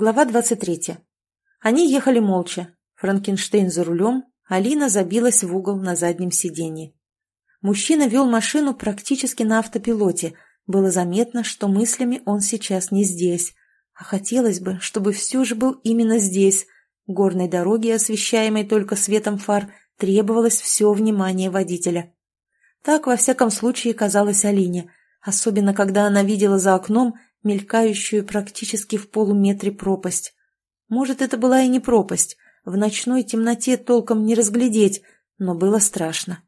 Глава 23. Они ехали молча. Франкенштейн за рулем, Алина забилась в угол на заднем сиденье. Мужчина вел машину практически на автопилоте. Было заметно, что мыслями он сейчас не здесь. А хотелось бы, чтобы все же был именно здесь. Горной дороге, освещаемой только светом фар, требовалось все внимание водителя. Так, во всяком случае, казалось Алине, особенно когда она видела за окном мелькающую практически в полуметре пропасть. Может, это была и не пропасть, в ночной темноте толком не разглядеть, но было страшно.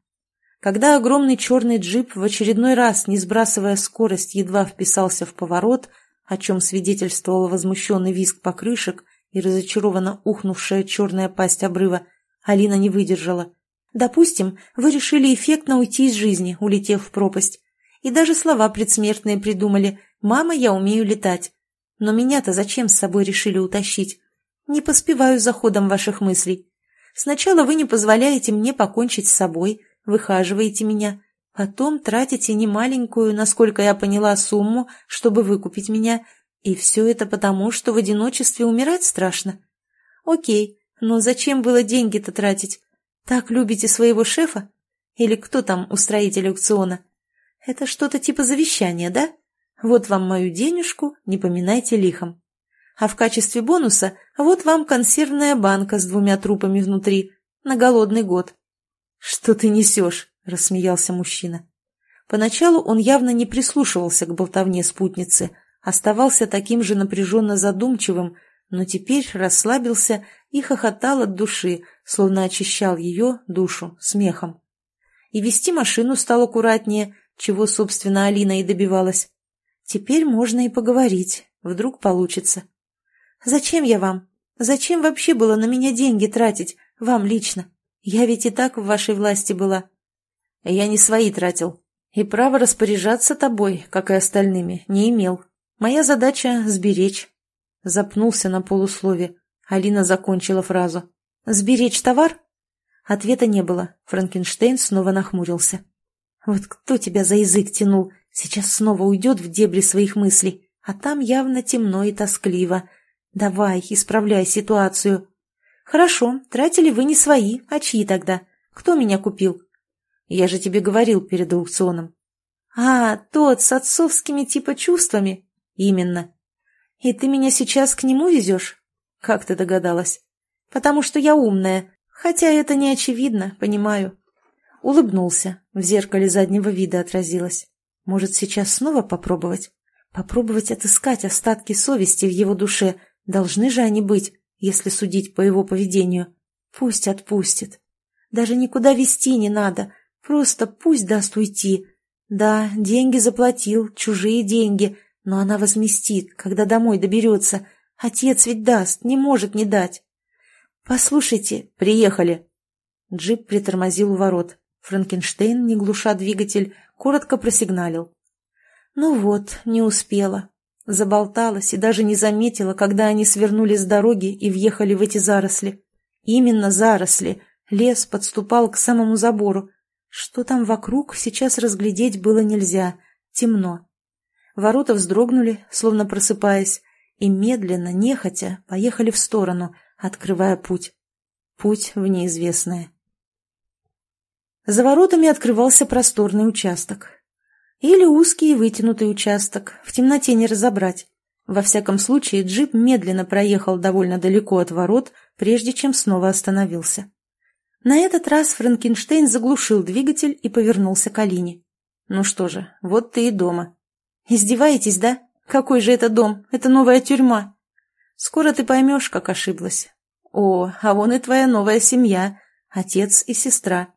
Когда огромный черный джип в очередной раз, не сбрасывая скорость, едва вписался в поворот, о чем свидетельствовал возмущенный визг покрышек и разочарованно ухнувшая черная пасть обрыва, Алина не выдержала. «Допустим, вы решили эффектно уйти из жизни, улетев в пропасть. И даже слова предсмертные придумали – «Мама, я умею летать. Но меня-то зачем с собой решили утащить? Не поспеваю за ходом ваших мыслей. Сначала вы не позволяете мне покончить с собой, выхаживаете меня, потом тратите немаленькую, насколько я поняла, сумму, чтобы выкупить меня, и все это потому, что в одиночестве умирать страшно. Окей, но зачем было деньги-то тратить? Так любите своего шефа? Или кто там устроитель аукциона? Это что-то типа завещания, да? Вот вам мою денежку, не поминайте лихом. А в качестве бонуса вот вам консервная банка с двумя трупами внутри, на голодный год. «Что ты несешь?» – рассмеялся мужчина. Поначалу он явно не прислушивался к болтовне спутницы, оставался таким же напряженно задумчивым, но теперь расслабился и хохотал от души, словно очищал ее, душу, смехом. И вести машину стал аккуратнее, чего, собственно, Алина и добивалась. Теперь можно и поговорить. Вдруг получится. Зачем я вам? Зачем вообще было на меня деньги тратить? Вам лично. Я ведь и так в вашей власти была. Я не свои тратил. И право распоряжаться тобой, как и остальными, не имел. Моя задача — сберечь. Запнулся на полуслове. Алина закончила фразу. «Сберечь товар?» Ответа не было. Франкенштейн снова нахмурился. «Вот кто тебя за язык тянул? Сейчас снова уйдет в дебри своих мыслей, а там явно темно и тоскливо. Давай, исправляй ситуацию. Хорошо, тратили вы не свои, а чьи тогда? Кто меня купил? Я же тебе говорил перед аукционом. А, тот с отцовскими типа чувствами? Именно. И ты меня сейчас к нему везешь? Как ты догадалась? Потому что я умная, хотя это не очевидно, понимаю. Улыбнулся, в зеркале заднего вида отразилось. Может, сейчас снова попробовать? Попробовать отыскать остатки совести в его душе. Должны же они быть, если судить по его поведению. Пусть отпустит. Даже никуда вести не надо. Просто пусть даст уйти. Да, деньги заплатил, чужие деньги, но она возместит, когда домой доберется. Отец ведь даст, не может не дать. «Послушайте, приехали!» Джип притормозил у ворот. Франкенштейн, не глуша двигатель, коротко просигналил. Ну вот, не успела. Заболталась и даже не заметила, когда они свернули с дороги и въехали в эти заросли. Именно заросли. Лес подступал к самому забору. Что там вокруг, сейчас разглядеть было нельзя. Темно. Ворота вздрогнули, словно просыпаясь, и медленно, нехотя, поехали в сторону, открывая путь. Путь в неизвестное. За воротами открывался просторный участок. Или узкий и вытянутый участок, в темноте не разобрать. Во всяком случае, джип медленно проехал довольно далеко от ворот, прежде чем снова остановился. На этот раз Франкенштейн заглушил двигатель и повернулся к Алине. «Ну что же, вот ты и дома». «Издеваетесь, да? Какой же это дом? Это новая тюрьма». «Скоро ты поймешь, как ошиблась». «О, а вон и твоя новая семья, отец и сестра».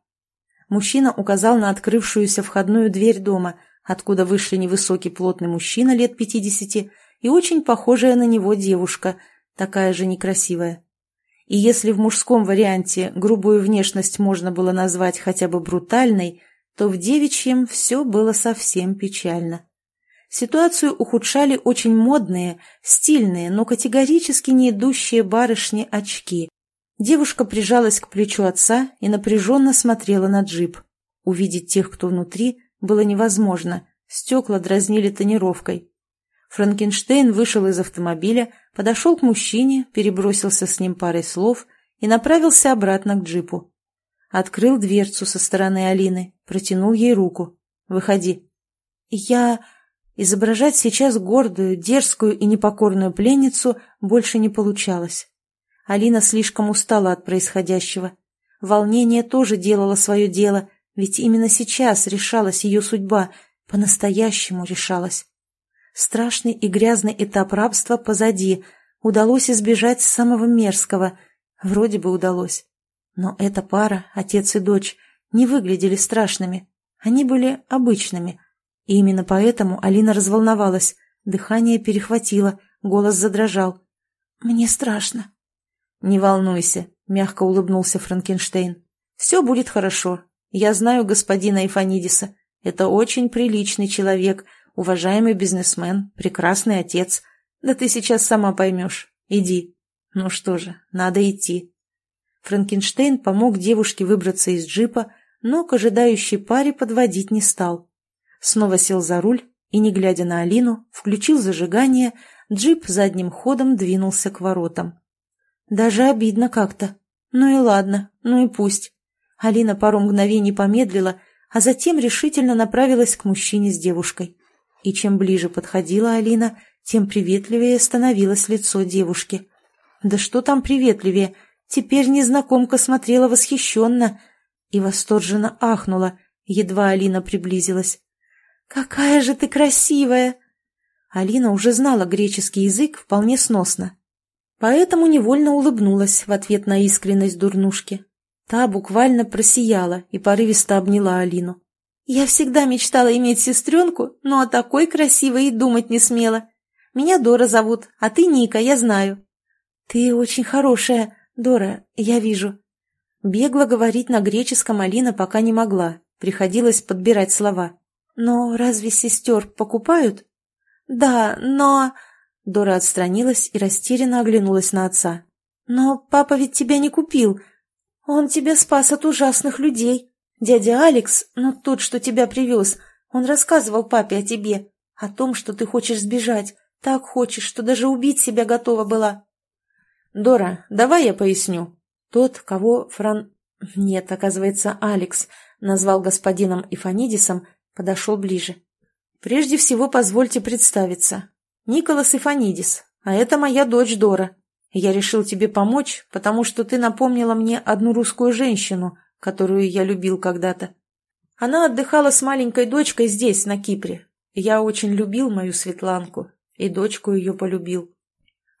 Мужчина указал на открывшуюся входную дверь дома, откуда вышли невысокий плотный мужчина лет пятидесяти и очень похожая на него девушка, такая же некрасивая. И если в мужском варианте грубую внешность можно было назвать хотя бы брутальной, то в девичьем все было совсем печально. Ситуацию ухудшали очень модные, стильные, но категорически не идущие барышни очки, Девушка прижалась к плечу отца и напряженно смотрела на джип. Увидеть тех, кто внутри, было невозможно. Стекла дразнили тонировкой. Франкенштейн вышел из автомобиля, подошел к мужчине, перебросился с ним парой слов и направился обратно к джипу. Открыл дверцу со стороны Алины, протянул ей руку. «Выходи». «Я...» Изображать сейчас гордую, дерзкую и непокорную пленницу больше не получалось. Алина слишком устала от происходящего. Волнение тоже делало свое дело, ведь именно сейчас решалась ее судьба, по-настоящему решалась. Страшный и грязный этап рабства позади. Удалось избежать самого мерзкого. Вроде бы удалось. Но эта пара, отец и дочь, не выглядели страшными. Они были обычными. И именно поэтому Алина разволновалась. Дыхание перехватило, голос задрожал. «Мне страшно». «Не волнуйся», — мягко улыбнулся Франкенштейн. «Все будет хорошо. Я знаю господина Ифанидиса. Это очень приличный человек, уважаемый бизнесмен, прекрасный отец. Да ты сейчас сама поймешь. Иди. Ну что же, надо идти. Франкенштейн помог девушке выбраться из джипа, но к ожидающей паре подводить не стал. Снова сел за руль и, не глядя на Алину, включил зажигание, джип задним ходом двинулся к воротам. Даже обидно как-то. Ну и ладно, ну и пусть. Алина пару мгновений помедлила, а затем решительно направилась к мужчине с девушкой. И чем ближе подходила Алина, тем приветливее становилось лицо девушки. Да что там приветливее, теперь незнакомка смотрела восхищенно и восторженно ахнула, едва Алина приблизилась. «Какая же ты красивая!» Алина уже знала греческий язык вполне сносно, поэтому невольно улыбнулась в ответ на искренность дурнушки. Та буквально просияла и порывисто обняла Алину. Я всегда мечтала иметь сестренку, но о такой красивой и думать не смела. Меня Дора зовут, а ты Ника, я знаю. Ты очень хорошая, Дора, я вижу. Бегло говорить на греческом Алина пока не могла, приходилось подбирать слова. Но разве сестер покупают? Да, но... Дора отстранилась и растерянно оглянулась на отца. «Но папа ведь тебя не купил. Он тебя спас от ужасных людей. Дядя Алекс, ну тот, что тебя привез, он рассказывал папе о тебе, о том, что ты хочешь сбежать, так хочешь, что даже убить себя готова была. Дора, давай я поясню. Тот, кого Фран... Нет, оказывается, Алекс назвал господином Ифанидисом, подошел ближе. Прежде всего, позвольте представиться. Николас Ифанидис, а это моя дочь Дора. Я решил тебе помочь, потому что ты напомнила мне одну русскую женщину, которую я любил когда-то. Она отдыхала с маленькой дочкой здесь, на Кипре. Я очень любил мою Светланку, и дочку ее полюбил.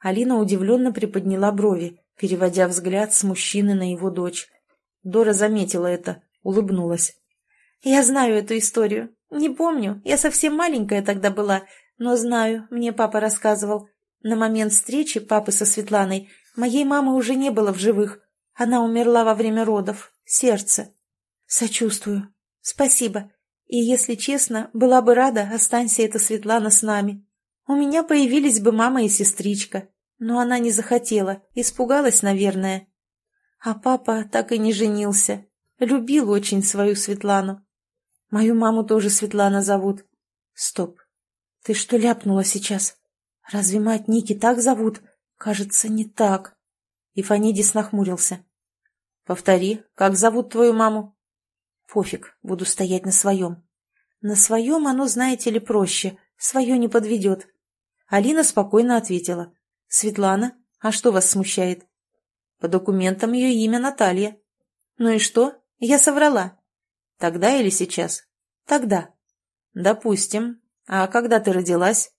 Алина удивленно приподняла брови, переводя взгляд с мужчины на его дочь. Дора заметила это, улыбнулась. «Я знаю эту историю. Не помню, я совсем маленькая тогда была, но знаю, мне папа рассказывал. На момент встречи папы со Светланой моей мамы уже не было в живых. Она умерла во время родов, Сердце. Сочувствую. Спасибо. И, если честно, была бы рада, останься эта Светлана с нами. У меня появились бы мама и сестричка. Но она не захотела, испугалась, наверное. А папа так и не женился. Любил очень свою Светлану. Мою маму тоже Светлана зовут. Стоп. Ты что ляпнула сейчас? Разве мать Ники так зовут? Кажется, не так. И Фанидис нахмурился. «Повтори, как зовут твою маму?» «Пофиг, буду стоять на своем». «На своем оно, знаете ли, проще, свое не подведет». Алина спокойно ответила. «Светлана, а что вас смущает?» «По документам ее имя Наталья». «Ну и что? Я соврала». «Тогда или сейчас?» «Тогда». «Допустим. А когда ты родилась?»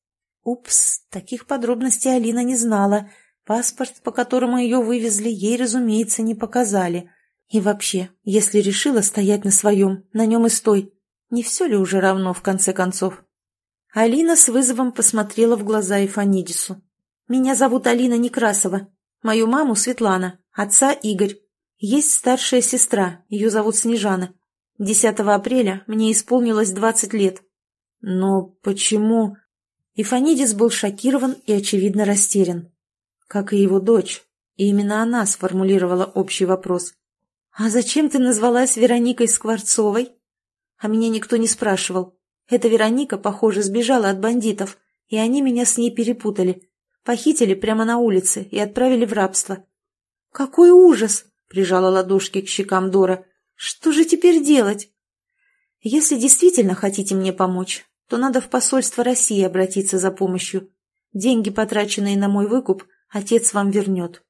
«Упс, таких подробностей Алина не знала». Паспорт, по которому ее вывезли, ей, разумеется, не показали. И вообще, если решила стоять на своем, на нем и стой. Не все ли уже равно, в конце концов? Алина с вызовом посмотрела в глаза Ифанидису. «Меня зовут Алина Некрасова. Мою маму Светлана, отца Игорь. Есть старшая сестра, ее зовут Снежана. 10 апреля мне исполнилось 20 лет». «Но почему...» Ифанидис был шокирован и, очевидно, растерян как и его дочь, и именно она сформулировала общий вопрос. «А зачем ты назвалась Вероникой Скворцовой?» А меня никто не спрашивал. Эта Вероника, похоже, сбежала от бандитов. и они меня с ней перепутали. Похитили прямо на улице и отправили в рабство». «Какой ужас!» — прижала ладошки к щекам Дора. «Что же теперь делать?» «Если действительно хотите мне помочь, то надо в посольство России обратиться за помощью. Деньги, потраченные на мой выкуп, отец вам вернет.